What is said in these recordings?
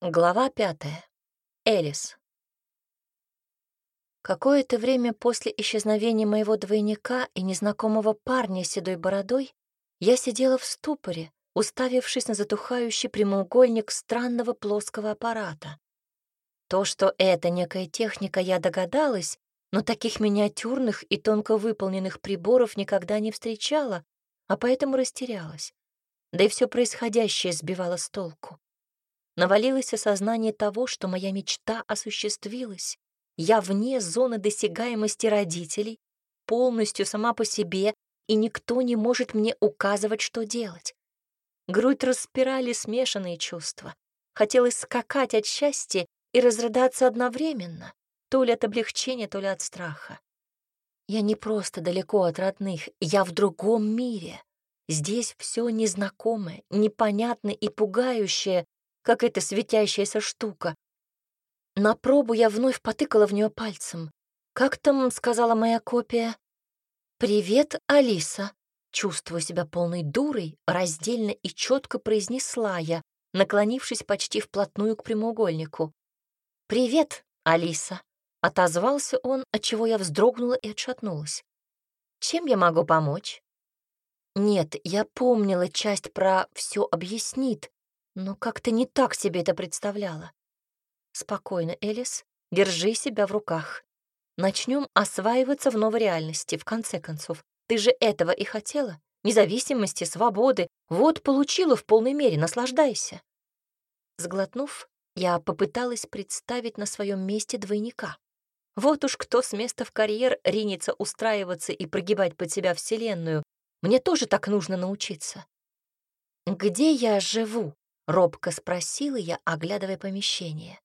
Глава пятая. Элис. Какое-то время после исчезновения моего двойника и незнакомого парня с седой бородой я сидела в ступоре, уставившись на затухающий прямоугольник странного плоского аппарата. То, что это некая техника, я догадалась, но таких миниатюрных и тонко выполненных приборов никогда не встречала, а поэтому растерялась. Да и все происходящее сбивало с толку навалилось осознание того, что моя мечта осуществилась. Я вне зоны досягаемости родителей, полностью сама по себе, и никто не может мне указывать, что делать. Грудь распирали смешанные чувства. Хотелось скакать от счастья и разрыдаться одновременно, то ли от облегчения, то ли от страха. Я не просто далеко от родных, я в другом мире. Здесь все незнакомое, непонятное и пугающее, как эта светящаяся штука. На пробу я вновь потыкала в нее пальцем. «Как там?» — сказала моя копия. «Привет, Алиса!» Чувствуя себя полной дурой, раздельно и четко произнесла я, наклонившись почти вплотную к прямоугольнику. «Привет, Алиса!» — отозвался он, отчего я вздрогнула и отшатнулась. «Чем я могу помочь?» Нет, я помнила часть про «все объяснит», но как-то не так себе это представляла. Спокойно, Элис, держи себя в руках. Начнем осваиваться в новой реальности, в конце концов. Ты же этого и хотела? Независимости, свободы. Вот получила в полной мере, наслаждайся. Сглотнув, я попыталась представить на своем месте двойника. Вот уж кто с места в карьер ринется устраиваться и прогибать под себя Вселенную. Мне тоже так нужно научиться. Где я живу? Робко спросила я, оглядывая помещение.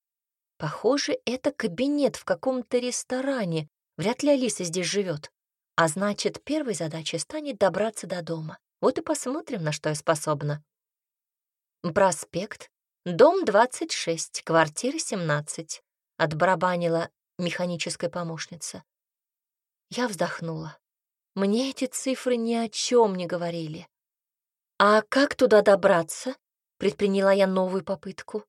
Похоже, это кабинет в каком-то ресторане. Вряд ли Алиса здесь живет. А значит, первой задачей станет добраться до дома. Вот и посмотрим, на что я способна. Проспект. Дом 26, квартира 17. Отбарабанила механическая помощница. Я вздохнула. Мне эти цифры ни о чем не говорили. А как туда добраться? Предприняла я новую попытку.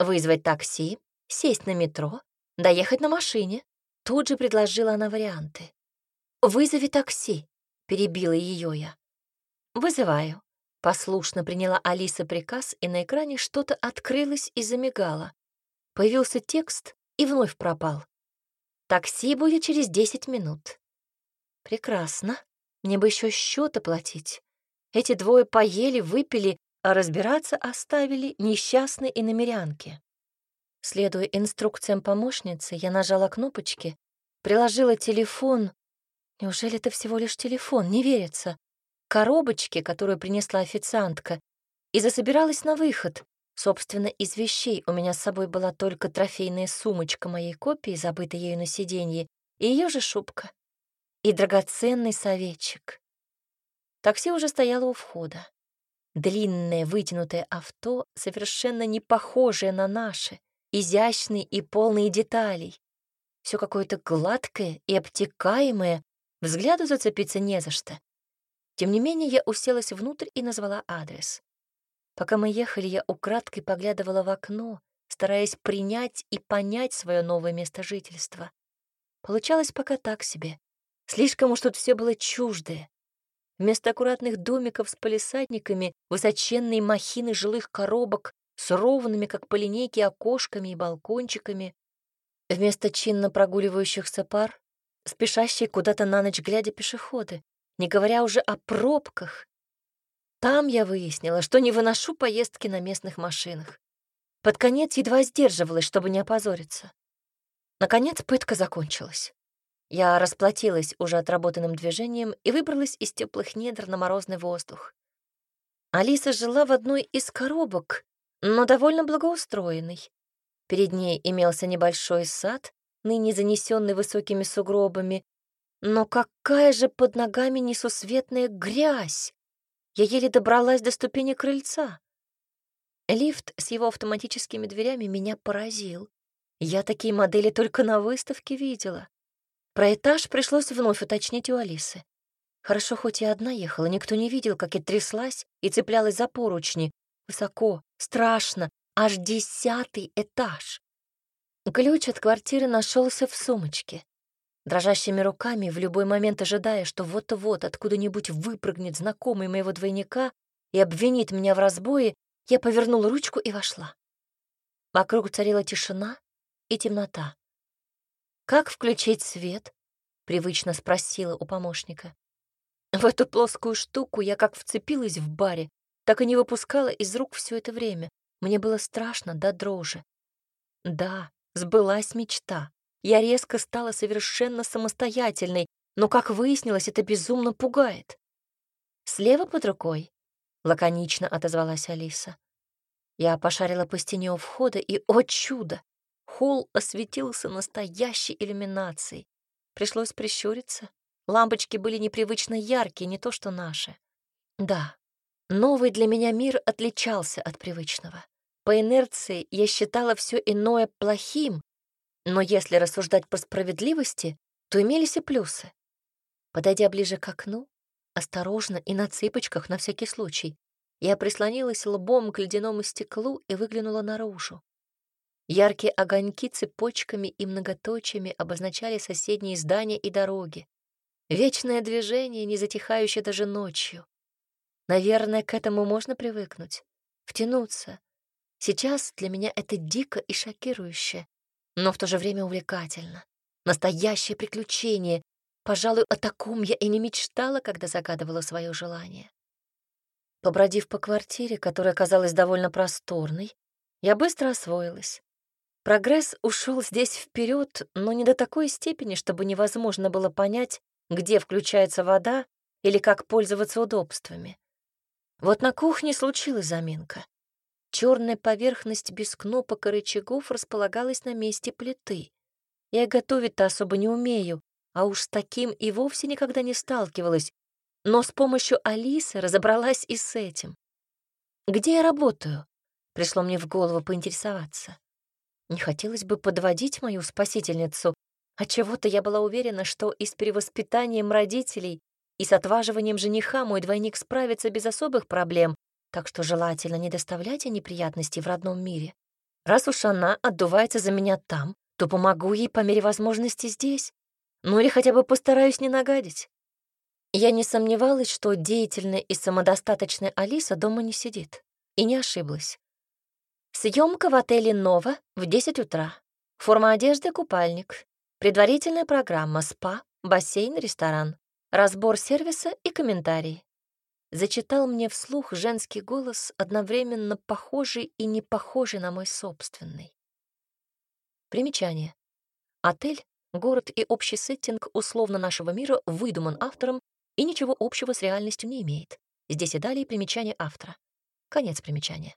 Вызвать такси, сесть на метро, доехать на машине. Тут же предложила она варианты. «Вызови такси», — перебила ее я. «Вызываю». Послушно приняла Алиса приказ, и на экране что-то открылось и замигало. Появился текст и вновь пропал. «Такси будет через десять минут». «Прекрасно. Мне бы еще счет оплатить. Эти двое поели, выпили, а разбираться оставили несчастные иномерянки. Следуя инструкциям помощницы, я нажала кнопочки, приложила телефон. Неужели это всего лишь телефон? Не верится. Коробочки, которую принесла официантка, и засобиралась на выход. Собственно, из вещей у меня с собой была только трофейная сумочка моей копии, забытая ею на сиденье, и ее же шубка. И драгоценный советчик. Такси уже стояло у входа. Длинное вытянутое авто, совершенно не похожее на наше, изящный и полный деталей. Все какое-то гладкое и обтекаемое, взгляду зацепиться не за что. Тем не менее, я уселась внутрь и назвала адрес. Пока мы ехали, я украдкой поглядывала в окно, стараясь принять и понять свое новое место жительства. Получалось пока так себе. Слишком уж тут все было чуждое, Вместо аккуратных домиков с полисадниками высоченные махины жилых коробок с ровными, как по линейке, окошками и балкончиками. Вместо чинно прогуливающихся пар — спешащие куда-то на ночь глядя пешеходы, не говоря уже о пробках. Там я выяснила, что не выношу поездки на местных машинах. Под конец едва сдерживалась, чтобы не опозориться. Наконец пытка закончилась. Я расплатилась уже отработанным движением и выбралась из теплых недр на морозный воздух. Алиса жила в одной из коробок, но довольно благоустроенной. Перед ней имелся небольшой сад, ныне занесенный высокими сугробами. Но какая же под ногами несусветная грязь! Я еле добралась до ступени крыльца. Лифт с его автоматическими дверями меня поразил. Я такие модели только на выставке видела. Про этаж пришлось вновь уточнить у Алисы. Хорошо, хоть я одна ехала, никто не видел, как я тряслась и цеплялась за поручни. Высоко, страшно, аж десятый этаж. Ключ от квартиры нашелся в сумочке. Дрожащими руками, в любой момент ожидая, что вот-вот откуда-нибудь выпрыгнет знакомый моего двойника и обвинит меня в разбое, я повернула ручку и вошла. Вокруг царила тишина и темнота. «Как включить свет?» — привычно спросила у помощника. В эту плоскую штуку я как вцепилась в баре, так и не выпускала из рук все это время. Мне было страшно до дрожи. Да, сбылась мечта. Я резко стала совершенно самостоятельной, но, как выяснилось, это безумно пугает. «Слева под рукой», — лаконично отозвалась Алиса. Я пошарила по стене у входа, и, о чудо, холл осветился настоящей иллюминацией. Пришлось прищуриться. Лампочки были непривычно яркие, не то что наши. Да, новый для меня мир отличался от привычного. По инерции я считала все иное плохим, но если рассуждать по справедливости, то имелись и плюсы. Подойдя ближе к окну, осторожно и на цыпочках на всякий случай, я прислонилась лбом к ледяному стеклу и выглянула наружу. Яркие огоньки цепочками и многоточиями обозначали соседние здания и дороги. Вечное движение, не затихающее даже ночью. Наверное, к этому можно привыкнуть, втянуться. Сейчас для меня это дико и шокирующе но в то же время увлекательно. Настоящее приключение. Пожалуй, о таком я и не мечтала, когда загадывала свое желание. Побродив по квартире, которая казалась довольно просторной, я быстро освоилась. Прогресс ушел здесь вперед, но не до такой степени, чтобы невозможно было понять, где включается вода или как пользоваться удобствами. Вот на кухне случилась заминка. Черная поверхность без кнопок и рычагов располагалась на месте плиты. Я готовить-то особо не умею, а уж с таким и вовсе никогда не сталкивалась, но с помощью Алисы разобралась и с этим. «Где я работаю?» — пришло мне в голову поинтересоваться. Не хотелось бы подводить мою спасительницу, а чего-то я была уверена, что и с перевоспитанием родителей, и с отваживанием жениха мой двойник справится без особых проблем, так что желательно не доставлять ей неприятностей в родном мире. Раз уж она отдувается за меня там, то помогу ей по мере возможности здесь. Ну или хотя бы постараюсь не нагадить. Я не сомневалась, что деятельная и самодостаточная Алиса дома не сидит. И не ошиблась. Съемка в отеле «Нова» в 10 утра. Форма одежды — купальник. Предварительная программа — спа, бассейн, ресторан. Разбор сервиса и комментарии зачитал мне вслух женский голос, одновременно похожий и не похожий на мой собственный. Примечание. Отель, город и общий сеттинг условно нашего мира выдуман автором и ничего общего с реальностью не имеет. Здесь и далее примечание автора. Конец примечания.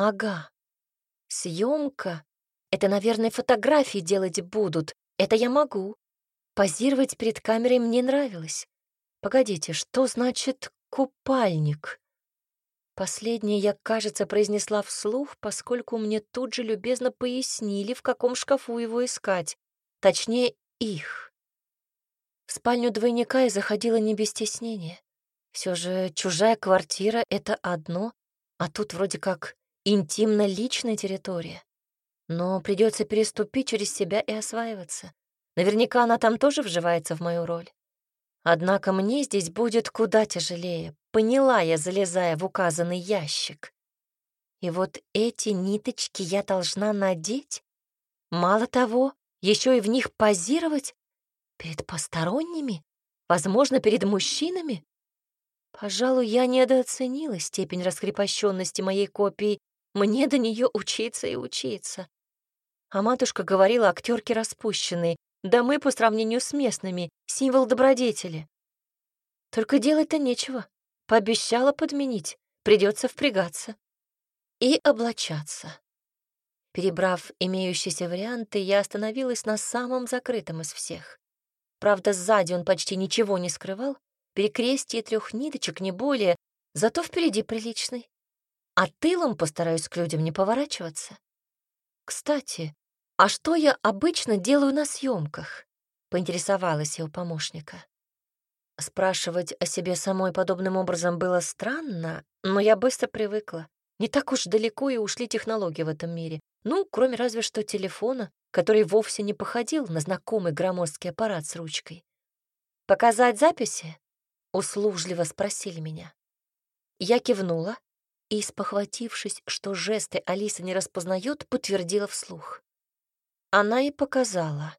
Ага. Съемка. Это, наверное, фотографии делать будут. Это я могу. Позировать перед камерой мне нравилось. Погодите, что значит «купальник»? Последнее я, кажется, произнесла вслух, поскольку мне тут же любезно пояснили, в каком шкафу его искать. Точнее, их. В спальню двойника я заходила не без стеснения. Все же чужая квартира — это одно, а тут вроде как интимно-личная территория. Но придется переступить через себя и осваиваться. Наверняка она там тоже вживается в мою роль. Однако мне здесь будет куда тяжелее, поняла я, залезая в указанный ящик. И вот эти ниточки я должна надеть? Мало того, еще и в них позировать? Перед посторонними? Возможно, перед мужчинами? Пожалуй, я недооценила степень раскрепощенности моей копии. Мне до нее учиться и учиться. А матушка говорила, актерки распущенные, да мы, по сравнению с местными, символ добродетели. Только делать-то нечего. Пообещала подменить, придется впрягаться. И облачаться. Перебрав имеющиеся варианты, я остановилась на самом закрытом из всех. Правда, сзади он почти ничего не скрывал, перекрестие трех ниточек не более, зато впереди приличный. А тылом постараюсь к людям не поворачиваться. Кстати, «А что я обычно делаю на съемках?» — поинтересовалась его помощника. Спрашивать о себе самой подобным образом было странно, но я быстро привыкла. Не так уж далеко и ушли технологии в этом мире. Ну, кроме разве что телефона, который вовсе не походил на знакомый громоздкий аппарат с ручкой. «Показать записи?» — услужливо спросили меня. Я кивнула и, спохватившись, что жесты Алиса не распознает, подтвердила вслух. Она и показала.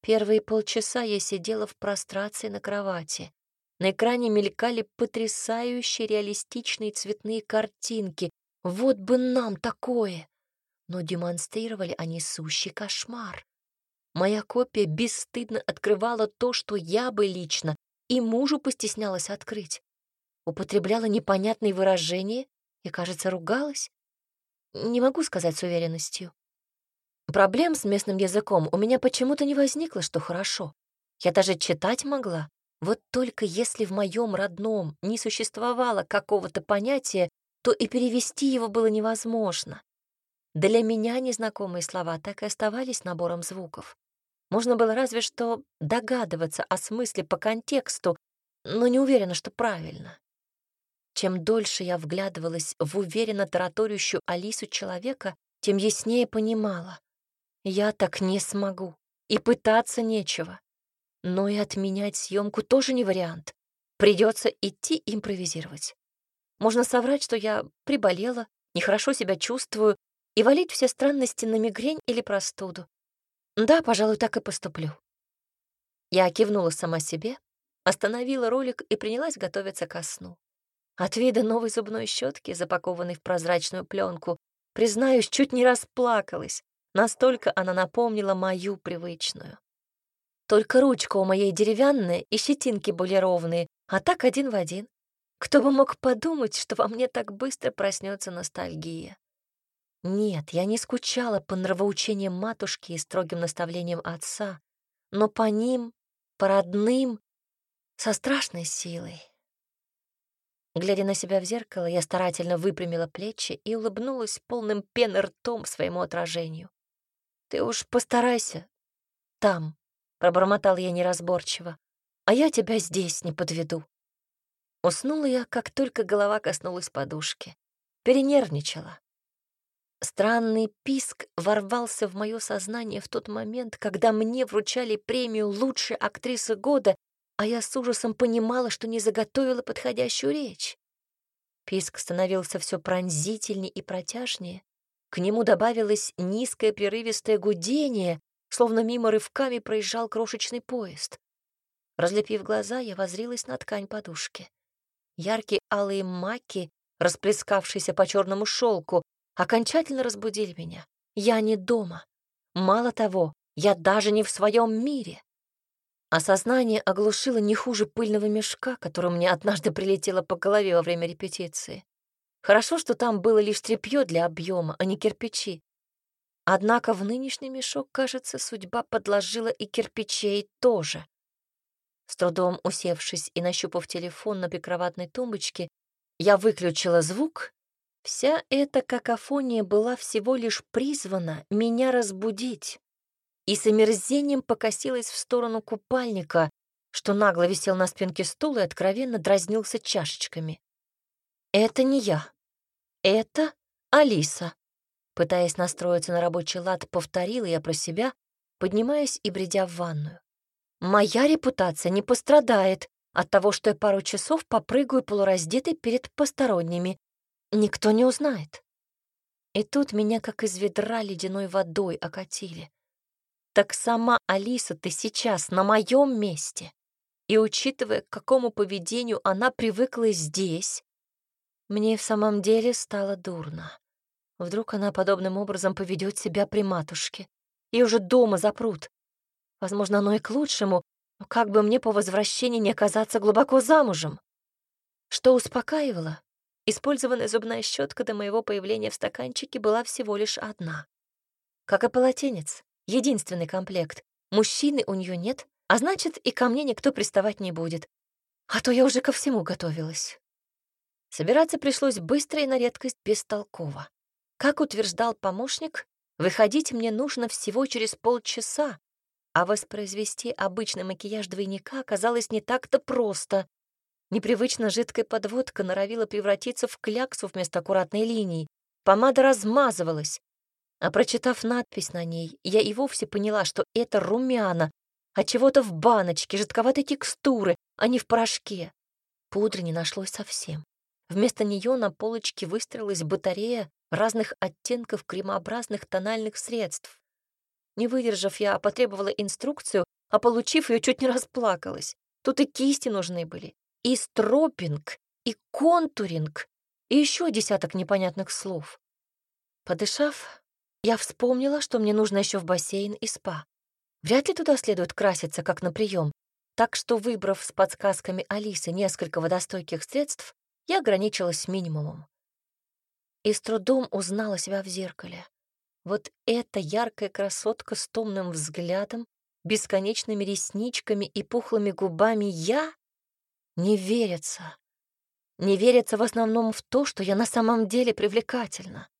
Первые полчаса я сидела в прострации на кровати. На экране мелькали потрясающие реалистичные цветные картинки. Вот бы нам такое! Но демонстрировали они сущий кошмар. Моя копия бесстыдно открывала то, что я бы лично и мужу постеснялась открыть. Употребляла непонятные выражения и, кажется, ругалась. Не могу сказать с уверенностью. Проблем с местным языком у меня почему-то не возникло, что хорошо. Я даже читать могла. Вот только если в моем родном не существовало какого-то понятия, то и перевести его было невозможно. Для меня незнакомые слова так и оставались набором звуков. Можно было разве что догадываться о смысле по контексту, но не уверена, что правильно. Чем дольше я вглядывалась в уверенно тараторящую Алису человека, тем яснее понимала. Я так не смогу. И пытаться нечего. Но и отменять съемку тоже не вариант. Придется идти импровизировать. Можно соврать, что я приболела, нехорошо себя чувствую, и валить все странности на мигрень или простуду. Да, пожалуй, так и поступлю. Я кивнула сама себе, остановила ролик и принялась готовиться ко сну. От вида новой зубной щетки, запакованной в прозрачную пленку, признаюсь, чуть не расплакалась. Настолько она напомнила мою привычную. Только ручка у моей деревянная и щетинки были ровные, а так один в один. Кто бы мог подумать, что во мне так быстро проснется ностальгия. Нет, я не скучала по нравоучениям матушки и строгим наставлениям отца, но по ним, по родным, со страшной силой. Глядя на себя в зеркало, я старательно выпрямила плечи и улыбнулась полным пены ртом своему отражению. «Ты уж постарайся. Там», — пробормотал я неразборчиво, «а я тебя здесь не подведу». Уснула я, как только голова коснулась подушки. Перенервничала. Странный писк ворвался в мое сознание в тот момент, когда мне вручали премию лучшей актрисы года, а я с ужасом понимала, что не заготовила подходящую речь. Писк становился все пронзительнее и протяжнее, к нему добавилось низкое прерывистое гудение, словно мимо рывками проезжал крошечный поезд. Разлепив глаза, я возрилась на ткань подушки. Яркие алые маки, расплескавшиеся по черному шелку, окончательно разбудили меня. Я не дома. Мало того, я даже не в своем мире. Осознание оглушило не хуже пыльного мешка, которым мне однажды прилетело по голове во время репетиции. Хорошо, что там было лишь тряпье для объема, а не кирпичи. Однако в нынешний мешок, кажется, судьба подложила и кирпичей тоже. С трудом усевшись и нащупав телефон на прикроватной тумбочке, я выключила звук. Вся эта какофония была всего лишь призвана меня разбудить. И с омерзением покосилась в сторону купальника, что нагло висел на спинке стула и откровенно дразнился чашечками. Это не я. Это Алиса. Пытаясь настроиться на рабочий лад, повторила я про себя, поднимаясь и бредя в ванную. Моя репутация не пострадает от того, что я пару часов попрыгаю полураздетой перед посторонними. Никто не узнает. И тут меня как из ведра ледяной водой окатили. Так сама Алиса ты сейчас на моем месте. И учитывая, к какому поведению она привыкла здесь, мне в самом деле стало дурно. Вдруг она подобным образом поведет себя при матушке. И уже дома запрут. Возможно, оно и к лучшему, но как бы мне по возвращении не оказаться глубоко замужем? Что успокаивало? Использованная зубная щетка до моего появления в стаканчике была всего лишь одна. Как и полотенец, единственный комплект. Мужчины у нее нет, а значит, и ко мне никто приставать не будет. А то я уже ко всему готовилась. Собираться пришлось быстро и на редкость бестолково. Как утверждал помощник, выходить мне нужно всего через полчаса, а воспроизвести обычный макияж двойника оказалось не так-то просто. Непривычно жидкая подводка норовила превратиться в кляксу вместо аккуратной линии. Помада размазывалась. А прочитав надпись на ней, я и вовсе поняла, что это румяна, а чего-то в баночке, жидковатой текстуры, а не в порошке. Пудры не нашлось совсем. Вместо нее на полочке выстроилась батарея разных оттенков кремообразных тональных средств. Не выдержав, я потребовала инструкцию, а получив ее, чуть не расплакалась. Тут и кисти нужны были, и стропинг, и контуринг, и еще десяток непонятных слов. Подышав, я вспомнила, что мне нужно еще в бассейн и спа. Вряд ли туда следует краситься, как на прием. Так что, выбрав с подсказками Алисы несколько водостойких средств, я ограничилась минимумом. И с трудом узнала себя в зеркале. Вот эта яркая красотка с томным взглядом, бесконечными ресничками и пухлыми губами я? Не верится. Не верится в основном в то, что я на самом деле привлекательна.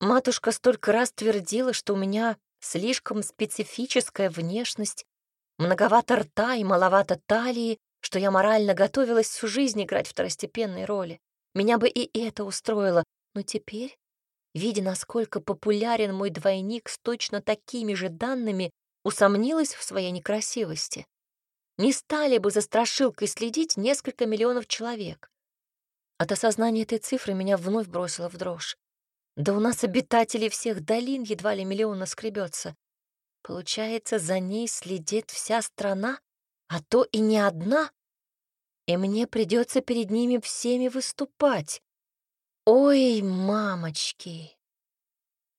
Матушка столько раз твердила, что у меня слишком специфическая внешность, многовато рта и маловато талии, что я морально готовилась всю жизнь играть второстепенные роли. Меня бы и это устроило, но теперь, видя, насколько популярен мой двойник с точно такими же данными, усомнилась в своей некрасивости. Не стали бы за страшилкой следить несколько миллионов человек. От осознания этой цифры меня вновь бросило в дрожь. Да у нас обитателей всех долин едва ли миллиона скребется. Получается, за ней следит вся страна, а то и не одна. И мне придется перед ними всеми выступать. Ой, мамочки!